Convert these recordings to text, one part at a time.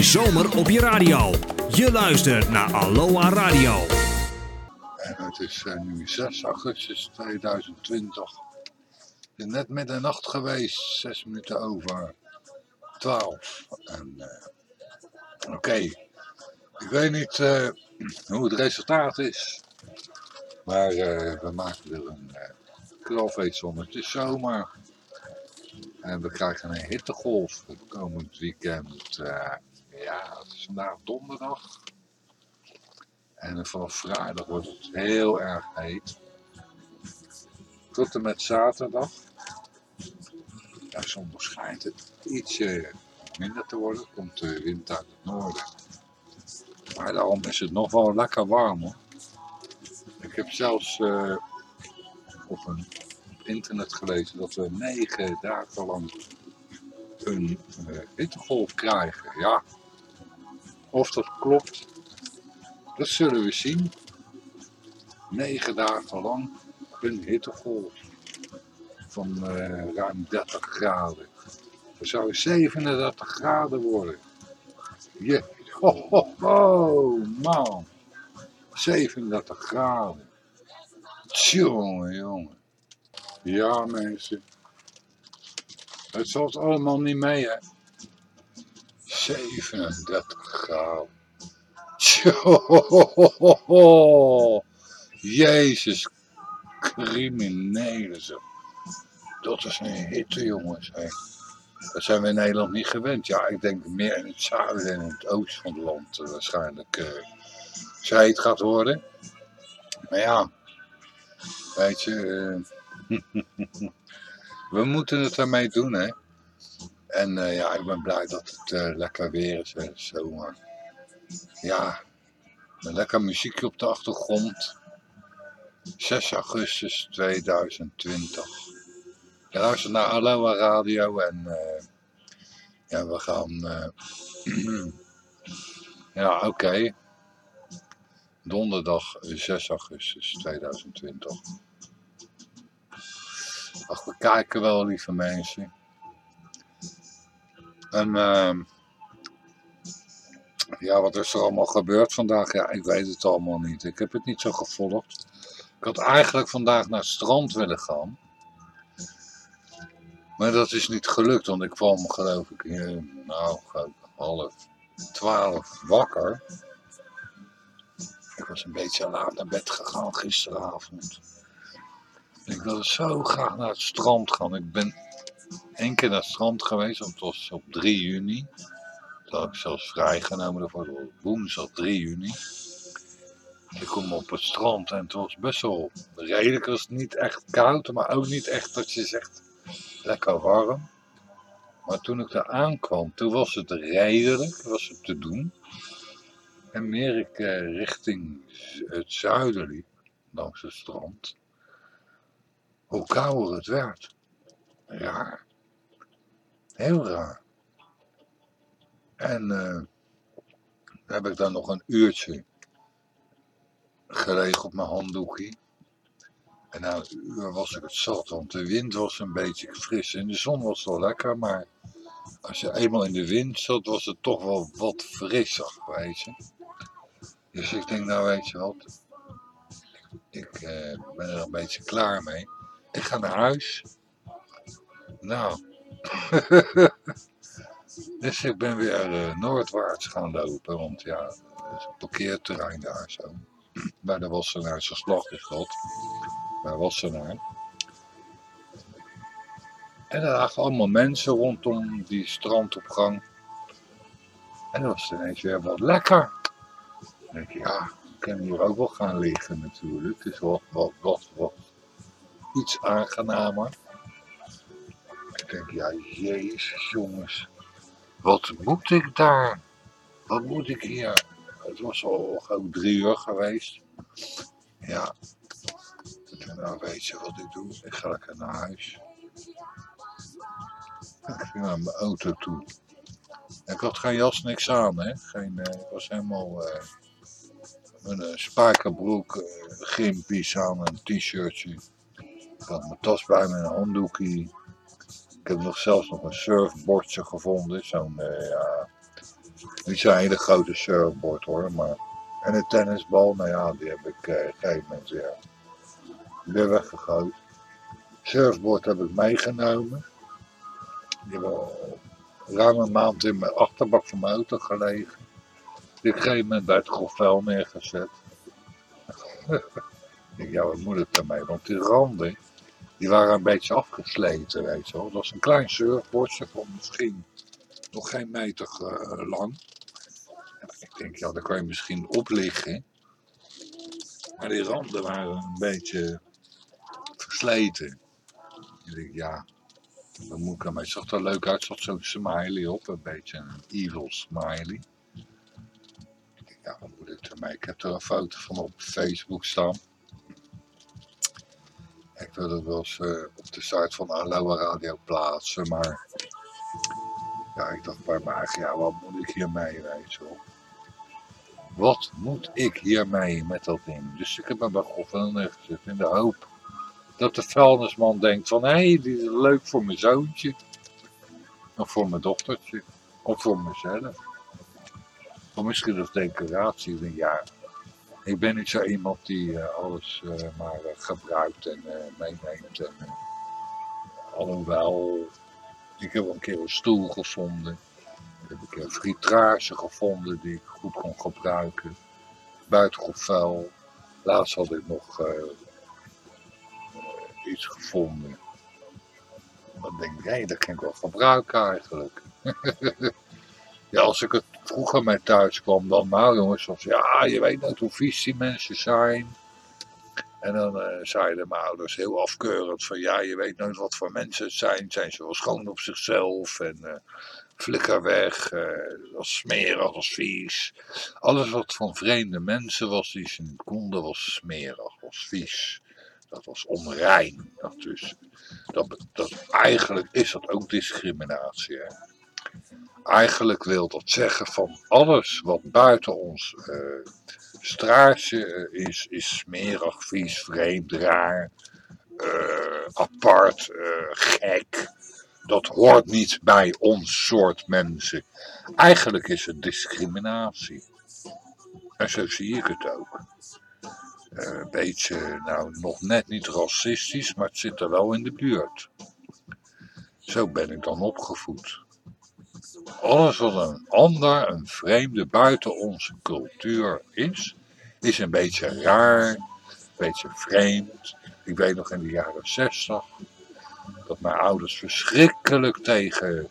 Zomer op je radio. Je luistert naar Aloha Radio. En het is eh, nu 6 augustus 2020. Het is net middernacht geweest, 6 minuten over 12. En eh, oké, ik weet niet eh, hoe het resultaat is. Maar we maken er een uh. Het is zomer. En we krijgen een hittegolf het komend weekend. Ja, het is vandaag donderdag. En vanaf vrijdag wordt het heel erg heet. Tot en met zaterdag. Ja, zondag schijnt het ietsje minder te worden. Komt de wind uit het noorden. Maar daarom is het nog wel lekker warm hoor. Ik heb zelfs eh, op een internet gelezen dat we negen dagen lang een eh, hittegolf krijgen. Ja, of dat klopt, dat zullen we zien. Negen dagen lang een hittegolf van eh, ruim 30 graden. Het zou 37 graden worden. Je, ho, ho, man. 37 graden. Tjonge, jongen. Ja, mensen. Het zat allemaal niet mee, hè. 37 graden. Tjoh, Jezus, criminelen zo. Dat is een hitte, jongens. Hè. Dat zijn we in Nederland niet gewend. Ja, ik denk meer in het zuiden en in het oosten van het land eh, waarschijnlijk eh zij het gaat worden. Maar ja, weet je, eh, we moeten het ermee doen, hè. En eh, ja, ik ben blij dat het eh, lekker weer is, hè, zomer. Ja, met lekker muziekje op de achtergrond. 6 augustus 2020. Je luistert naar Aloha Radio en eh, ja, we gaan... ja, oké. Donderdag 6 augustus 2020. Ach, we kijken wel, lieve mensen. En ehm, ja, wat is er allemaal gebeurd vandaag? Ja, ik weet het allemaal niet. Ik heb het niet zo gevolgd. Ik had eigenlijk vandaag naar het strand willen gaan. Maar dat is niet gelukt, want ik kwam geloof ik, nou, half twaalf wakker. Ik was een beetje laat naar bed gegaan gisteravond. Ik wilde zo graag naar het strand gaan. Ik ben één keer naar het strand geweest, dat was op 3 juni. Dat had ik zelfs vrijgenomen, dat was woensdag 3 juni. Ik kom op het strand en het was best wel redelijk. Het was niet echt koud, maar ook niet echt dat je zegt lekker warm. Maar toen ik daar aankwam, toen was het redelijk, was het te doen. En meer ik eh, richting het zuiden liep, langs het strand, hoe kouder het werd. Raar. Heel raar. En dan heb ik dan nog een uurtje gelegen op mijn handdoekje. En na een uur was ik het zat, want de wind was een beetje fris. En de zon was wel lekker, maar als je eenmaal in de wind zat, was het toch wel wat frisser, weet. Dus ik denk, nou weet je wat, ik eh, ben er een beetje klaar mee. Ik ga naar huis. Nou, dus ik ben weer eh, noordwaarts gaan lopen, want ja, er is een parkeerterrein daar zo. Bij de Wassenaarse slag is dat, bij Wassenaar. En er lagen allemaal mensen rondom die strandopgang. En dat was ineens weer wat lekker. Denk ik, ja, ik kan hier ook wel gaan liggen natuurlijk. Het is wat, wat, wat, wat iets aangenamer. Denk, ja, jezus jongens. Wat moet ik daar? Wat moet ik hier? Het was al drie uur geweest. Ja. Nou weet je wat ik doe? Ik ga lekker naar huis. Ik ging naar mijn auto toe. Ik had geen jas, niks aan, hè. Geen, eh, ik was helemaal eh met een spijkerbroek, eh gimpies aan, een t-shirtje. Ik had mijn tas bij me, een handdoekje. Ik heb nog zelfs nog een surfbordje gevonden, zo'n, eh, ja, Niet zo'n hele grote surfboard hoor, maar... En een tennisbal, nou ja, die heb ik eh, op een gegeven moment weer weggegooid. Surfboard heb ik meegenomen. Die hebben ruim een maand in mijn achterbak van mijn auto gelegen. Die op een gegeven moment bij het grofvuil neergezet. ik denk, ja, wat moet ik daarmee? Want die randen, die waren een beetje afgesleten, weet je wel. Dat was een klein surfboardje van misschien nog geen meter eh, lang. Ik denk, ja, daar kan je misschien op liggen. Maar die randen waren een beetje versleten. Ik denk, ja, dan moet ik ermee. Het zag er leuk uit, zat zo'n smiley op, een beetje een evil smiley. Ik denk, ja, wat moet ik ermee? Ik heb er een foto van op Facebook staan. Ik wil het wel eens eh, op de site van Aloha Radio plaatsen, maar ja, ik dacht bij mij, ja, wat moet ik hiermee, weet. Wat moet ik hiermee met dat ding? Dus ik heb hem bij God neergezet in de hoop dat de vuilnisman denkt van, hé, hey, die is leuk voor mijn zoontje. Of voor mijn dochtertje. Of voor mezelf. Of misschien als decoratie. Denk, ja, ik ben niet zo iemand die eh, alles eh, maar eh, gebruikt en meeneemt. En, alhoewel, ik heb een keer een stoel gevonden. Ik heb een fritrage gevonden die ik goed kon gebruiken. Buitengewoon. Laatst had ik nog iets gevonden. Dan denk ik, hé, dat kan ik wel gebruiken eigenlijk. ja, als ik het vroeger mee thuis kwam, dan nou jongens, was ja, je weet nooit hoe vies die mensen zijn. En dan eh, zeiden mijn ouders heel afkeurend van ja, je weet nooit wat voor mensen het zijn. Zijn ze wel schoon op zichzelf en eh flikker weg, eh was smerig, was vies. Alles wat van vreemde mensen was die ze niet konden was smerig, was vies. Dat was onrein. Dat dus, dat, dat, eigenlijk is dat ook discriminatie. Hè? Eigenlijk wil dat zeggen van alles wat buiten ons eh straatje eh, is, is smerig, vies, vreemd, raar, eh, apart, gek. Dat hoort niet bij ons soort mensen. Eigenlijk is het discriminatie. En zo zie ik het ook. Een beetje, nou nog net niet racistisch, maar het zit er wel in de buurt. Zo ben ik dan opgevoed. Alles wat een ander, een vreemde buiten onze cultuur is, is een beetje raar, een beetje vreemd. Ik weet nog in de jaren zestig dat mijn ouders verschrikkelijk tegen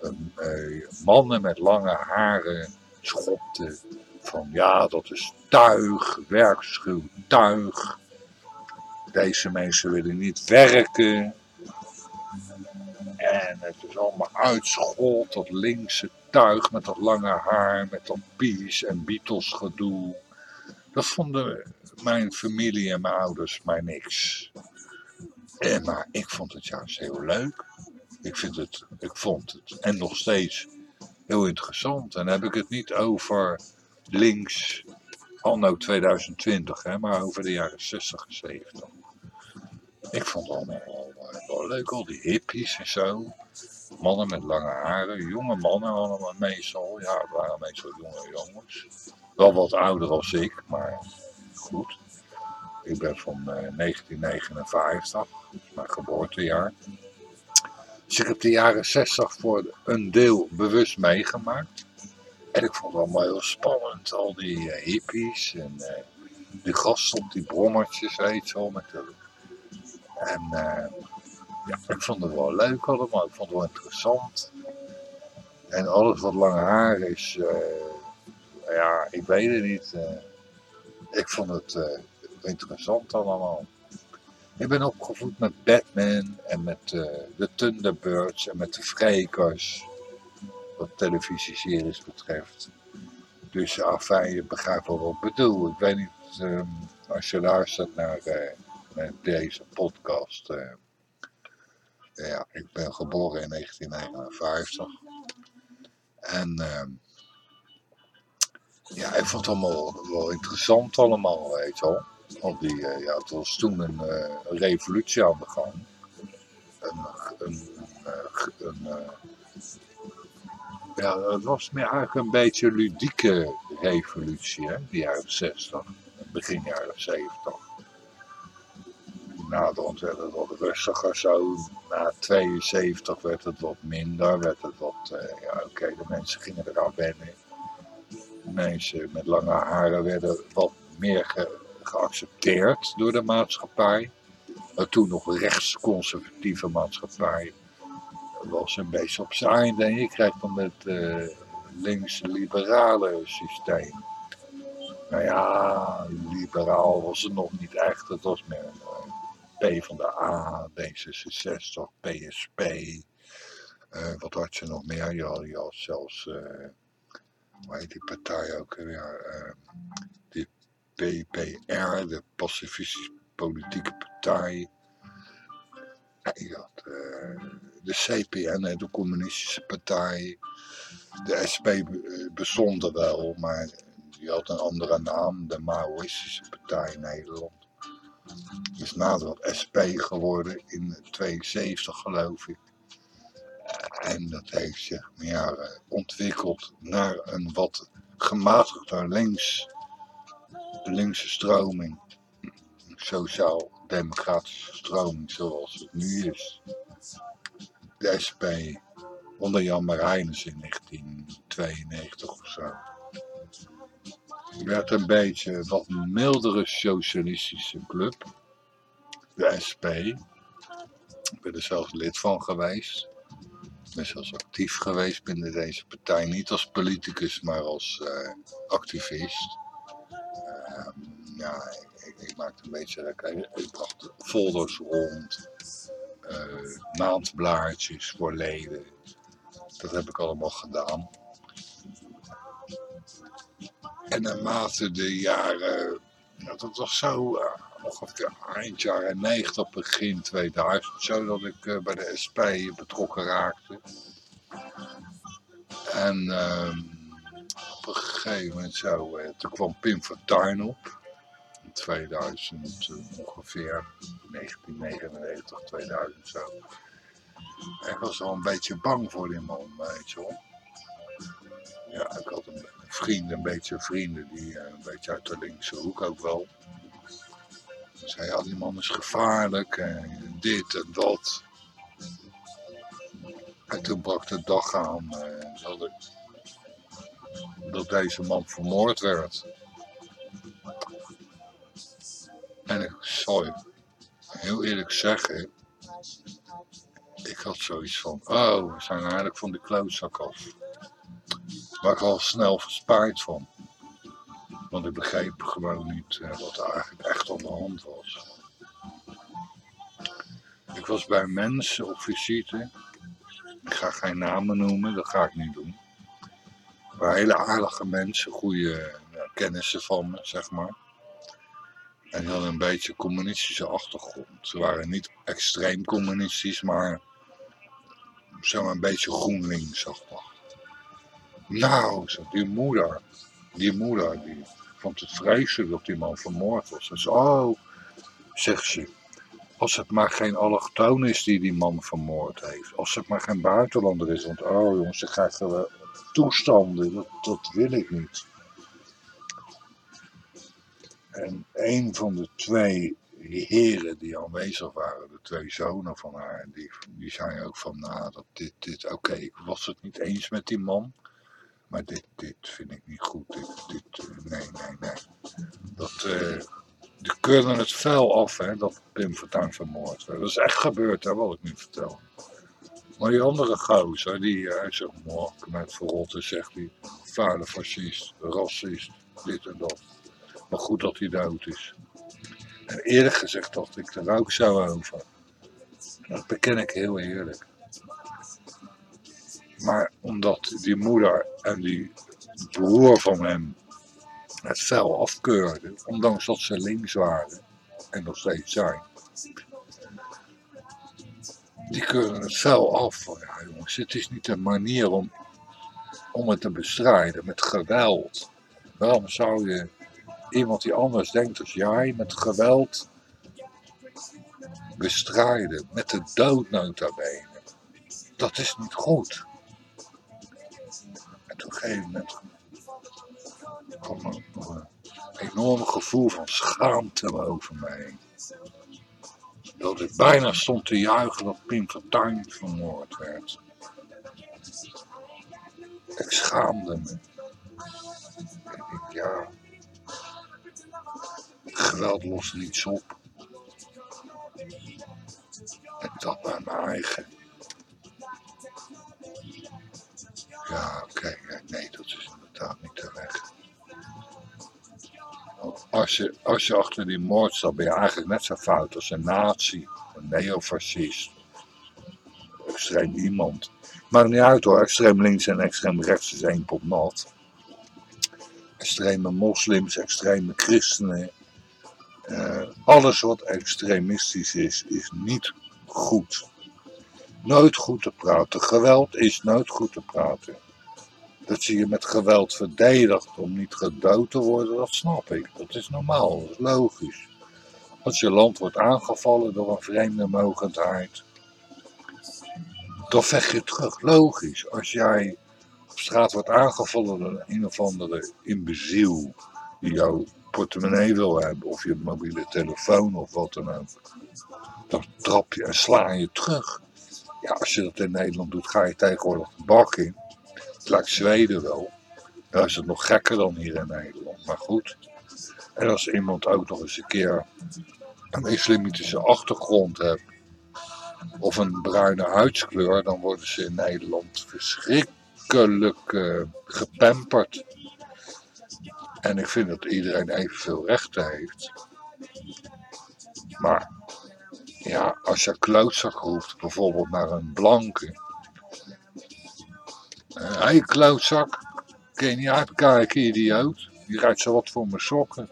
eh, mannen met lange haren schopten. Van ja, dat is tuig, werkschuw tuig. Deze mensen willen niet werken. En het is allemaal uitschot, dat linkse tuig met dat lange haar, met dat Peace en Beatles gedoe. Dat vonden mijn familie en mijn ouders maar niks. Eh, maar ik vond het juist heel leuk. Ik, vind het, ik vond het en nog steeds heel interessant. En dan heb ik het niet over links anno 2020, hè, maar over de jaren 60 en 70. Ik vond het allemaal leuk, al die hippies en zo. Mannen met lange haren, jonge mannen allemaal meestal. Ja, het waren meestal jonge jongens. Wel wat ouder als ik, maar goed. Ik ben van eh, 1959, dat is mijn geboortejaar. Dus ik heb de jaren 60 voor een deel bewust meegemaakt. En ik vond het allemaal heel spannend, al die eh, hippies en eh, die gasten op die brommertjes, weet wel. Met. En eh, ik vond het wel leuk allemaal, ik vond het wel interessant. En alles wat lange haar is, eh, ja, ik weet het niet. eh. ik vond het eh, interessant allemaal. Ik ben opgevoed met Batman en met de Thunderbirds en met de Vrekers. Wat televisieseries betreft. Dus ja, fijn, je begrijpt wel wat ik bedoel. Ik weet niet, ehm, als je luistert naar, naar deze podcast. Ja, ik ben geboren in 1959. En ehm, ja, ik vond het allemaal wel interessant allemaal, weet je wel. Want die, eh, ja, het was toen een, eh, revolutie aan de gang. Een, een, eh, een, Ja, dat was meer eigenlijk een beetje ludieke revolutie, hè, die jaren 60, begin jaren 70. Naderhand werd het wat rustiger zo. Na 72 werd het wat minder, werd het wat, uh, ja oké, de mensen gingen eraan wennen. Mensen met lange haren werden wat meer ge geaccepteerd door de maatschappij. toen nog rechtsconservatieve maatschappij was een beetje op zijn einde. En je krijgt dan het uh, links-liberale systeem. Nou ja, liberaal was het nog niet echt. Het was meer P van de A, D66, PSP. Uh, wat had je nog meer? Je had, je had zelfs, uh, hoe heet die partij ook weer? Uh, die PPR, de Pacifistische Politieke Partij. Je had de CPN, de Communistische Partij. De SP bestond er wel, maar die had een andere naam, de Maoïstische Partij Nederland. Is nader SP geworden in 72 geloof ik. En dat heeft zich jaren ontwikkeld naar een wat gematigder links, linkse stroming. Sociaal-democratische stroming zoals het nu is de SP onder Jan Marijnus in 1992 of zo. Werd een beetje wat mildere socialistische club. De SP. Ik ben er zelfs lid van geweest. Ik ben zelfs actief geweest binnen deze partij. Niet als politicus, maar als uh, activist. Uh, ja, ik, ik, maakte een beetje... Ik bracht folders rond uh, maandblaadjes voor leden. Dat heb ik allemaal gedaan. En naarmate de jaren, dat was zo uh, ongeveer eind jaren 90, begin 2000, zo dat ik uh, bij de SP betrokken raakte. En uh, op een gegeven moment zo, toen kwam Pim Fortuyn op. 2000 ongeveer, 1999, 2000 zo. ik was wel een beetje bang voor die man, weet je wel. Ja, ik had een vrienden, een beetje vrienden, die uh, een beetje uit de linkse hoek ook wel. Zei, ja, die man is gevaarlijk, en dit en dat. En toen brak de dag aan uh, dat, ik, dat deze man vermoord werd. En ik zal je heel eerlijk zeggen, ik had zoiets van, oh, we zijn eigenlijk van de klootzak af. Waar ik al snel verspaard van. Want ik begreep gewoon niet uh, wat er eigenlijk echt aan de hand was. Ik was bij mensen op visite. Ik ga geen namen noemen, dat ga ik niet doen. Maar hele aardige mensen, goede uh, kennissen van me, zeg maar. En die hadden een beetje communistische achtergrond. Ze waren niet extreem communistisch, maar zeg maar een beetje GroenLinks achtig. Nou, die moeder, die moeder, die vond het vreselijk dat die man vermoord was. Ze oh, zegt ze, als het maar geen allochtoon is die die man vermoord heeft. Als het maar geen buitenlander is, want oh jongens, ze krijgen toestanden, dat, dat wil ik niet. En een van de twee heren die aanwezig waren, de twee zonen van haar, die, die zei ook van, nou, dat dit, dit oké, ik was het niet eens met die man, maar dit, dit vind ik niet goed, dit, dit, eh, nee, nee, nee. Dat, uh, die keurden het vuil af, hè, dat Pim Fortuyn vermoord werd. Dat is echt gebeurd, hè, wat ik nu vertel. Maar die andere gozer, die uh, zegt, met verrotten, zegt hij, vuile fascist, racist, dit en dat. Maar goed dat hij dood is. En eerlijk gezegd dacht ik er ook zo over. Dat beken ik heel eerlijk. Maar omdat die moeder en die broer van hem het fel afkeurden, ondanks dat ze links waren en nog steeds zijn, die keurden het fel af ja jongens, het is niet een manier om, om het te bestrijden met geweld. Waarom zou je iemand die anders denkt als jij met geweld bestrijden, met de dood nota bene. Dat is niet goed. Gegeven moment kwam er een enorm gevoel van schaamte over mij. Dat ik bijna stond te juichen dat Pim Fortuyn vermoord werd. Ik schaamde me. Ik ja, geweld lost niets op. Ik dacht bij mijn eigen. Als je, achter die moord staat, ben je eigenlijk net zo fout als een nazi, een neofascist, extreem iemand. Maakt niet uit hoor, extreem links en extreem rechts is één pot nat. Extreme moslims, extreme christenen, uh, alles wat extremistisch is, is niet goed. Nooit goed te praten. Geweld is nooit goed te praten. Dat je je met geweld verdedigt om niet gedood te worden, dat snap ik. Dat is normaal, dat is logisch. Als je land wordt aangevallen door een vreemde mogendheid, dan vecht je terug. Logisch. Als jij op straat wordt aangevallen door een of andere imbeziel die jouw portemonnee wil hebben, of je mobiele telefoon of wat dan ook, dan trap je en sla je terug. Ja, als je dat in Nederland doet, ga je tegenwoordig de bak in. Lijkt Zweden wel. Dan is het nog gekker dan hier in Nederland, maar goed. En als iemand ook nog eens een keer een islamitische achtergrond heeft, of een bruine huidskleur, dan worden ze in Nederland verschrikkelijk uh, gepamperd. En ik vind dat iedereen evenveel rechten heeft. Maar ja, als je klootzak roept, bijvoorbeeld naar een blanke. Hé hey, klootzak, kun je niet uitkijken, idioot. Die rijdt zo wat voor mijn sokken.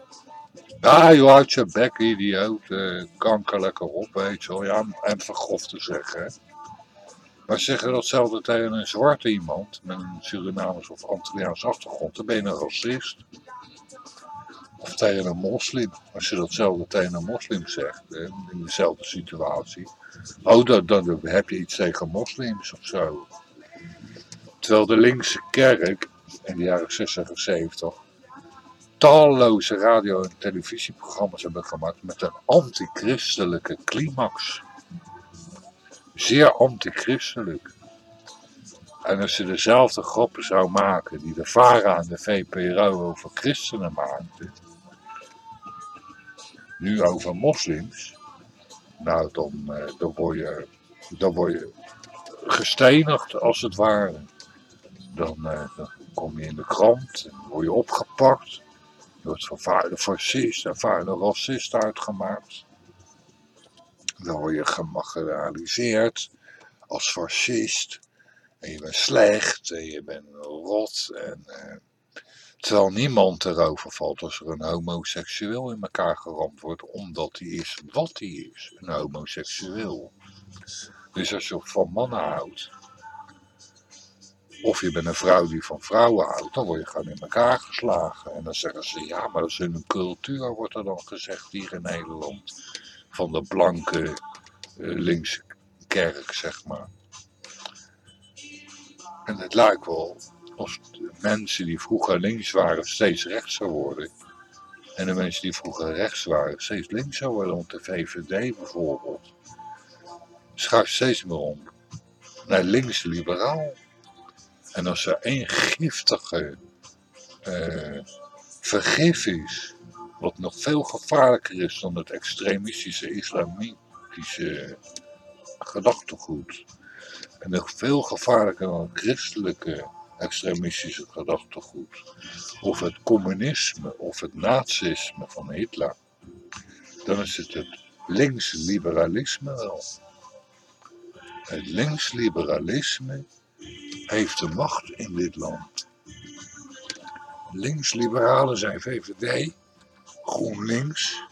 Ja, joh, uit je bek, idioot. Uh, kanker lekker op, weet je wel. Ja, en vergrof te zeggen. Maar zeggen datzelfde tegen een zwarte iemand, met een Surinamers of Antilliaans achtergrond, dan ben je een racist. Of tegen een moslim. Als je datzelfde tegen een moslim zegt, in dezelfde situatie. Oh, dan, dan heb je iets tegen moslims of zo. Terwijl de linkse kerk in de jaren 60 en 70 talloze radio- en televisieprogramma's hebben gemaakt met een antichristelijke climax. Zeer antichristelijk. En als je dezelfde grappen zou maken die de VARA en de VPRO over christenen maakten, nu over moslims, nou dan, eh, dan, word, je, dan word je gestenigd als het ware. Dan, eh, dan kom je in de krant en word je opgepakt. Je wordt van vader fascist en vader racist uitgemaakt. Dan word je gematerialiseerd als fascist. En je bent slecht en je bent rot. En, eh, terwijl niemand erover valt als er een homoseksueel in elkaar geramd wordt. Omdat hij is wat hij is. Een homoseksueel. Dus als je van mannen houdt. Of je bent een vrouw die van vrouwen houdt. Dan word je gewoon in elkaar geslagen. En dan zeggen ze ja maar dat is een cultuur wordt er dan gezegd hier in Nederland. Van de blanke uh, linkse kerk zeg maar. En het lijkt wel of mensen die vroeger links waren steeds rechts zou worden. En de mensen die vroeger rechts waren steeds links zou worden. Want de VVD bijvoorbeeld schuift steeds meer om naar links-liberaal. En als er één giftige uh, vergif is, wat nog veel gevaarlijker is dan het extremistische islamitische gedachtegoed, en nog veel gevaarlijker dan het christelijke extremistische gedachtegoed. Of het communisme of het nazisme van Hitler. Dan is het het linksliberalisme wel. Het linksliberalisme heeft de macht in dit land. Linksliberalen zijn VVD, GroenLinks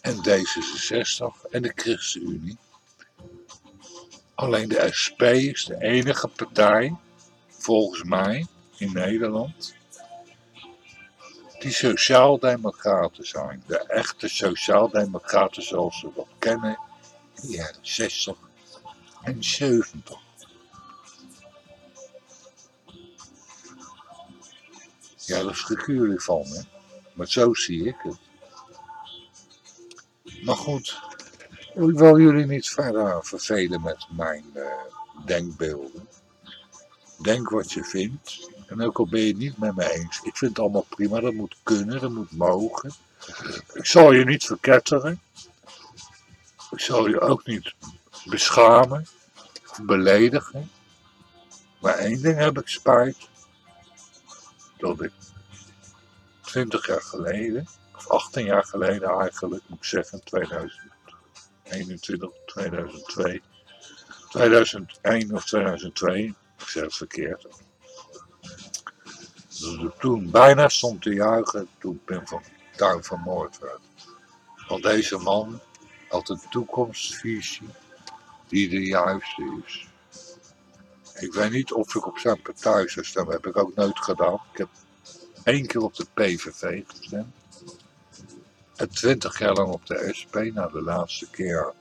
en D66 en de ChristenUnie. Alleen de SP is de enige partij, volgens mij, in Nederland, die sociaaldemocraten zijn. De echte sociaaldemocraten zoals we dat kennen in de jaren 60 en 70. Ja, schrikken jullie van, hè. Maar zo zie ik het. Maar goed, ik wil jullie niet verder vervelen met mijn uh, denkbeelden. Denk wat je vindt. En ook al ben je het niet met me eens. Ik vind het allemaal prima. Dat moet kunnen, dat moet mogen. Ik zal je niet verketteren. Ik zal je ook niet beschamen beledigen. Maar één ding heb ik spijt. Dat ik 20 jaar geleden, of 18 jaar geleden eigenlijk, moet ik zeggen, 2021, 2002, 2001 of 2002, ik zeg het verkeerd. Dat ik toen bijna stond te juichen toen Pim van Tuin vermoord werd. Want deze man had een toekomstvisie die de juiste is. Ik weet niet of ik op zijn partij stemmen, heb ik ook nooit gedaan. Ik heb één keer op de PVV gestemd. En twintig jaar lang op de SP. Na de laatste keer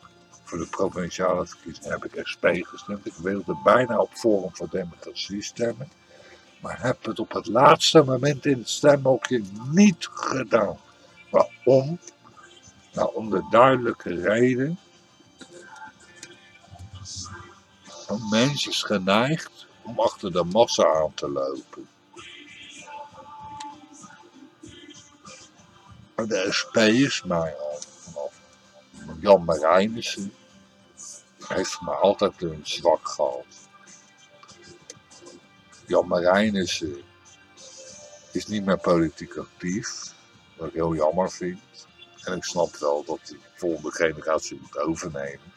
voor de provinciale verkiezingen heb ik SP gestemd. Ik wilde bijna op Forum voor Democratie stemmen. Maar heb het op het laatste moment in het stemhokje niet gedaan. Waarom? Nou, om de duidelijke reden. Een mens is geneigd om achter de massa aan te lopen. de SP is mij al Jan Marijnissen heeft me altijd een zwak gehad. Jan Marijnissen is niet meer politiek actief, wat ik heel jammer vind. En ik snap wel dat de volgende generatie moet overnemen.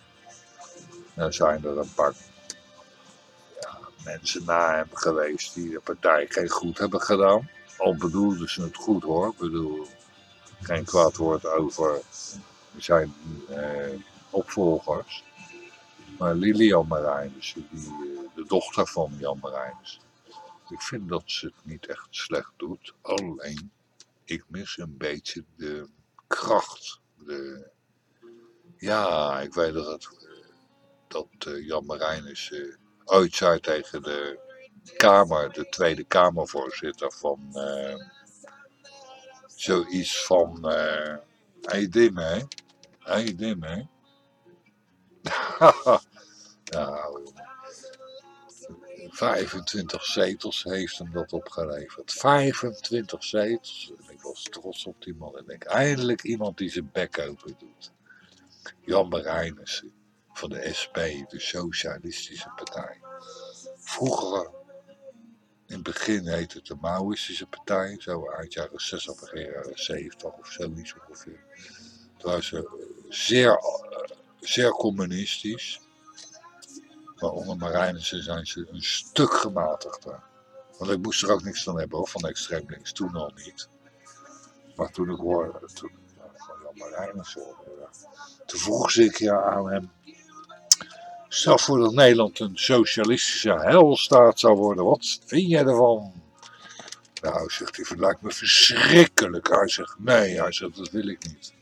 dan zijn er een paar mensen na hem geweest die de partij geen goed hebben gedaan. Al bedoelden ze het goed hoor. Ik bedoel, geen kwaad woord over zijn eh, opvolgers. Maar Lilian Marijnus, die, eh, de dochter van Jan Marijnus, ik vind dat ze het niet echt slecht doet. Alleen, ik mis een beetje de kracht. De, ja, ik weet dat, dat uh, Jan Marijnus uh, ooit zei tegen de Kamer, de Tweede Kamervoorzitter van... Uh, zoiets van, uh, hey Dim hè, Dim hè. nou, 25 zetels heeft hem dat opgeleverd. 25 zetels. En ik was trots op die man. En ik denk, eindelijk iemand die zijn bek open doet. Jan Marijnissen van de SP, de Socialistische Partij. Vroeger in het begin heette het de Maoïstische partij, zo uit jaren 60 of jaren 70 of zoiets ongeveer. Toen waren ze zeer, eh, zeer communistisch. Maar onder Marijnissen zijn ze een stuk gematigder. Want ik moest er ook niks van hebben hoor, van extreem links, toen al niet. Maar toen ik hoorde, toen, van Jan Marijnissen, toen vroeg ik ja aan hem, Stel voor dat Nederland een socialistische helstaat zou worden. Wat vind jij ervan? Nou, zegt hij, lijkt me verschrikkelijk. Hij zegt, nee, hij zegt, dat wil ik niet.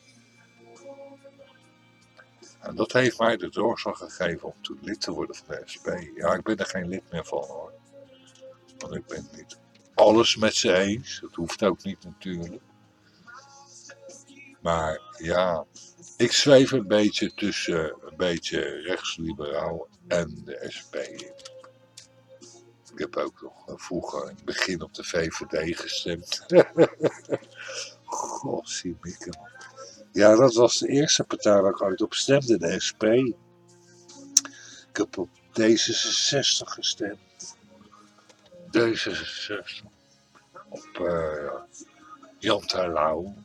En dat heeft mij de doorslag gegeven om toen lid te worden van de SP. Ja, ik ben er geen lid meer van hoor. Want ik ben niet alles met ze eens. Dat hoeft ook niet natuurlijk. Maar ja, ik zweef een beetje tussen een beetje rechtsliberaal en de SP. Ik heb ook nog vroeger in het begin op de VVD gestemd. God, zie ik Ja, dat was de eerste partij waar ik ooit op stemde, de SP. Ik heb op D66 gestemd. D66. Op uh, Jan Terlouw.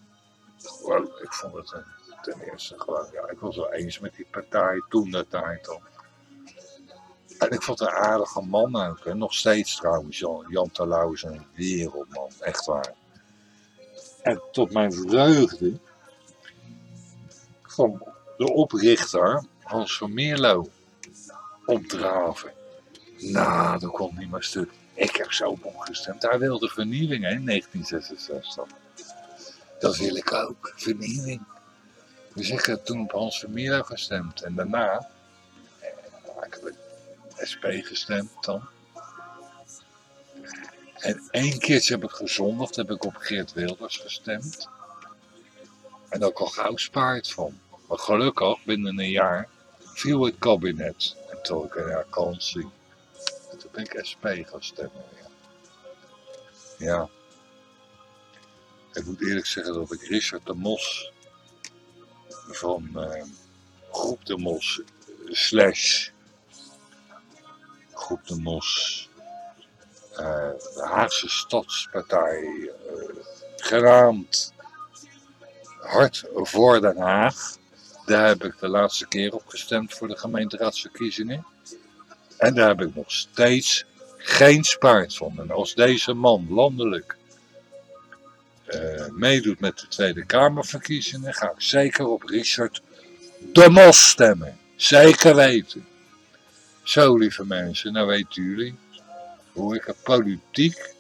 Ik vond het ten eerste gewoon, ja, ik was wel eens met die partij toen de tijd al. En ik vond een aardige man ook, nog steeds trouwens, Jan, Jan Terlouw is een wereldman, echt waar. En tot mijn vreugde van de oprichter Hans van Meerlo opdraven. Nou, dat komt niet meer stuk. Ik heb zo opgestemd. Hij wilde vernieuwing in 1966. Dat wil ik ook, vernieuwing. Dus ik heb toen op Hans Vermeer gestemd. En daarna, eh, ik heb SP gestemd dan. En één keertje heb ik gezondigd, heb ik op Geert Wilders gestemd. En daar kon gauw spaard van. Maar gelukkig, binnen een jaar, viel het kabinet. En toen ik een herkansing. En toen ben ik SP gaan stemmen. Ja. ja. Ik moet eerlijk zeggen dat ik Richard de Mos van eh, Groep de Mos slash Groep de Mos uh, de Haagse Stadspartij genaamd Hart voor Den Haag. Daar heb ik de laatste keer op gestemd voor de gemeenteraadsverkiezingen. En daar heb ik nog steeds geen spaart van. En als deze man landelijk uh, meedoet met de Tweede Kamerverkiezingen, ga ik zeker op Richard de Mos stemmen. Zeker weten. Zo, lieve mensen, nou weten jullie hoe ik er politiek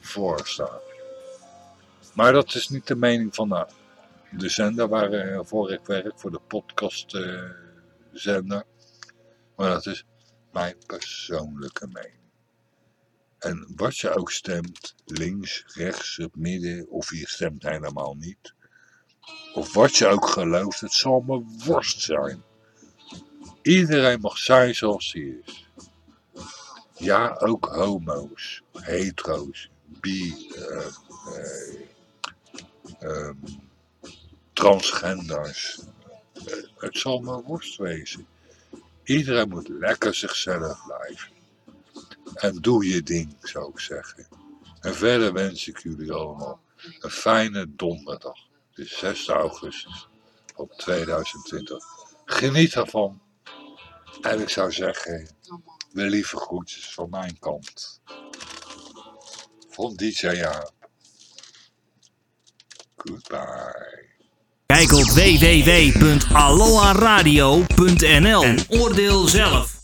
voor sta. Maar dat is niet de mening van de, de zender waarvoor ik werk, voor de podcastzender. Uh, maar dat is mijn persoonlijke mening. En wat je ook stemt, links, rechts, het midden, of je stemt helemaal niet. Of wat je ook gelooft, het zal me worst zijn. Iedereen mag zijn zoals hij is. Ja, ook homo's, hetero's, bi, uh, uh, transgenders. het zal me worst wezen. Iedereen moet lekker zichzelf blijven. En doe je ding, zou ik zeggen. En verder wens ik jullie allemaal een fijne donderdag. Het is 6 augustus op 2020. Geniet ervan. En ik zou zeggen, de lieve groetjes van mijn kant. Van DJ Jaap. Goodbye. Kijk op www.aloaradio.nl en oordeel zelf.